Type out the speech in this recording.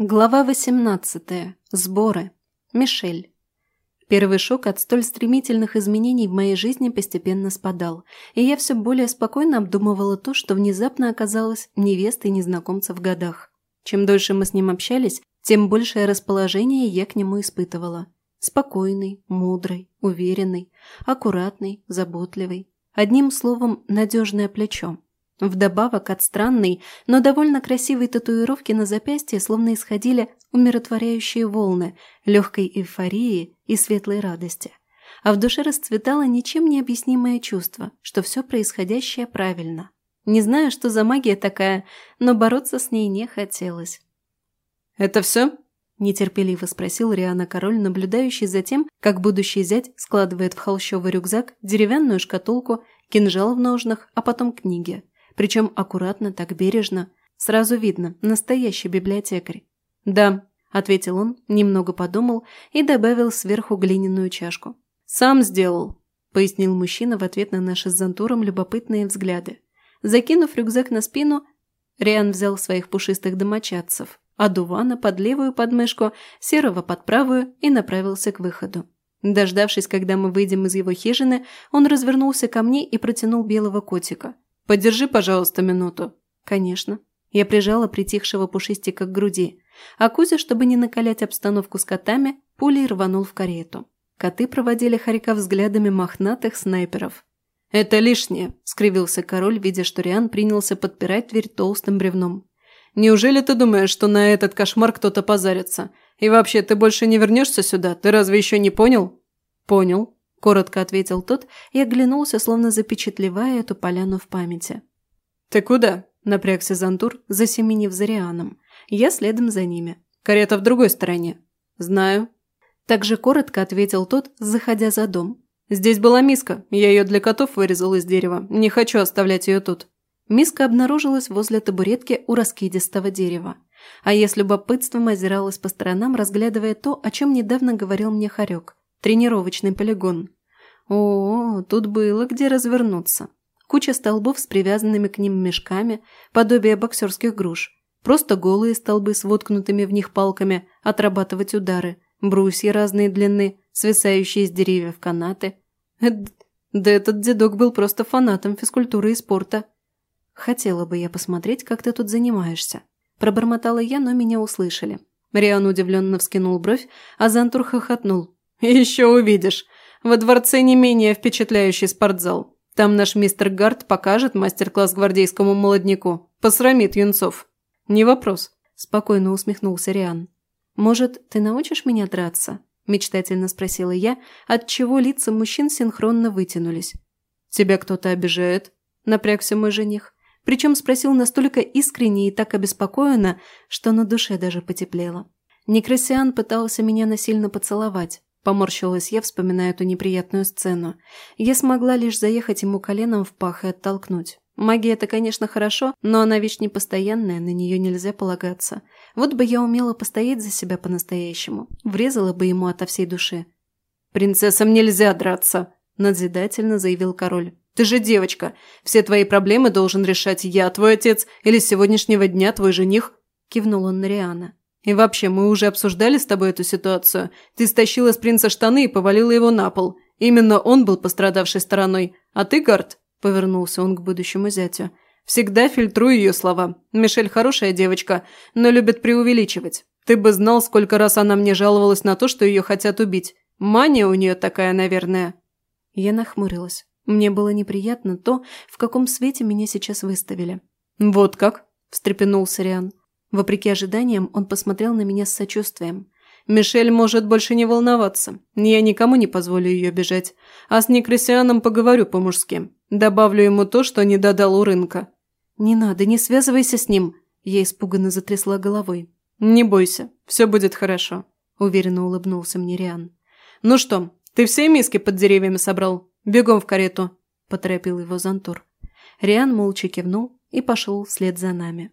Глава 18. Сборы. Мишель. Первый шок от столь стремительных изменений в моей жизни постепенно спадал, и я все более спокойно обдумывала то, что внезапно оказалась невестой незнакомца в годах. Чем дольше мы с ним общались, тем большее расположение я к нему испытывала. Спокойный, мудрый, уверенный, аккуратный, заботливый. Одним словом, надежное плечо. Вдобавок от странной, но довольно красивой татуировки на запястье словно исходили умиротворяющие волны легкой эйфории и светлой радости. А в душе расцветало ничем не объяснимое чувство, что все происходящее правильно. Не знаю, что за магия такая, но бороться с ней не хотелось. «Это все?» – нетерпеливо спросил Риана Король, наблюдающий за тем, как будущий зять складывает в холщовый рюкзак деревянную шкатулку, кинжал в ножнах, а потом книги – причем аккуратно, так бережно. Сразу видно, настоящий библиотекарь. «Да», – ответил он, немного подумал и добавил сверху глиняную чашку. «Сам сделал», – пояснил мужчина в ответ на наши с Зантуром любопытные взгляды. Закинув рюкзак на спину, Риан взял своих пушистых домочадцев, а Дувана под левую подмышку, Серого под правую и направился к выходу. Дождавшись, когда мы выйдем из его хижины, он развернулся ко мне и протянул белого котика – Подержи, пожалуйста, минуту». «Конечно». Я прижала притихшего пушистика к груди, а Кузя, чтобы не накалять обстановку с котами, пулей рванул в карету. Коты проводили Харька взглядами мохнатых снайперов. «Это лишнее», – скривился король, видя, что Риан принялся подпирать дверь толстым бревном. «Неужели ты думаешь, что на этот кошмар кто-то позарится? И вообще, ты больше не вернешься сюда? Ты разве еще не понял?» «Понял», – коротко ответил тот и оглянулся, словно запечатлевая эту поляну в памяти. «Ты куда?» – напрягся Зантур, засеменив за Рианом. Я следом за ними. «Карета в другой стороне». «Знаю». Также коротко ответил тот, заходя за дом. «Здесь была миска. Я ее для котов вырезал из дерева. Не хочу оставлять ее тут». Миска обнаружилась возле табуретки у раскидистого дерева. А я с любопытством озиралась по сторонам, разглядывая то, о чем недавно говорил мне Харек. Тренировочный полигон. О, тут было где развернуться. Куча столбов с привязанными к ним мешками, подобие боксерских груш. Просто голые столбы с воткнутыми в них палками, отрабатывать удары, брусья разной длины, свисающие с деревьев канаты. Да этот дедок был просто фанатом физкультуры и спорта. Хотела бы я посмотреть, как ты тут занимаешься. Пробормотала я, но меня услышали. Риан удивленно вскинул бровь, а Зантур хохотнул. «Еще увидишь. Во дворце не менее впечатляющий спортзал. Там наш мистер Гард покажет мастер-класс гвардейскому молодняку. Посрамит юнцов». «Не вопрос», – спокойно усмехнулся Риан. «Может, ты научишь меня драться?» – мечтательно спросила я, отчего лица мужчин синхронно вытянулись. «Тебя кто-то обижает?» – напрягся мой жених. Причем спросил настолько искренне и так обеспокоенно, что на душе даже потеплело. Некрасиан пытался меня насильно поцеловать, Поморщилась я, вспоминая эту неприятную сцену. Я смогла лишь заехать ему коленом в пах и оттолкнуть. Магия – это, конечно, хорошо, но она вещь непостоянная, на нее нельзя полагаться. Вот бы я умела постоять за себя по-настоящему. Врезала бы ему ото всей души. «Принцессам нельзя драться», – надзидательно заявил король. «Ты же девочка. Все твои проблемы должен решать я, твой отец, или с сегодняшнего дня твой жених», – кивнул он на Риана. И вообще, мы уже обсуждали с тобой эту ситуацию. Ты стащила с принца штаны и повалила его на пол. Именно он был пострадавшей стороной. А ты, Гард, повернулся он к будущему зятю, всегда фильтруй ее слова. Мишель хорошая девочка, но любит преувеличивать. Ты бы знал, сколько раз она мне жаловалась на то, что ее хотят убить. Мания у нее такая, наверное. Я нахмурилась. Мне было неприятно то, в каком свете меня сейчас выставили. «Вот как?» – встрепенулся Риан. Вопреки ожиданиям, он посмотрел на меня с сочувствием. «Мишель может больше не волноваться. Я никому не позволю ее бежать. А с Некрысианом поговорю по-мужски. Добавлю ему то, что не додал у рынка». «Не надо, не связывайся с ним!» Я испуганно затрясла головой. «Не бойся, все будет хорошо», – уверенно улыбнулся мне Риан. «Ну что, ты все миски под деревьями собрал? Бегом в карету», – поторопил его Зантур. Риан молча кивнул и пошел вслед за нами.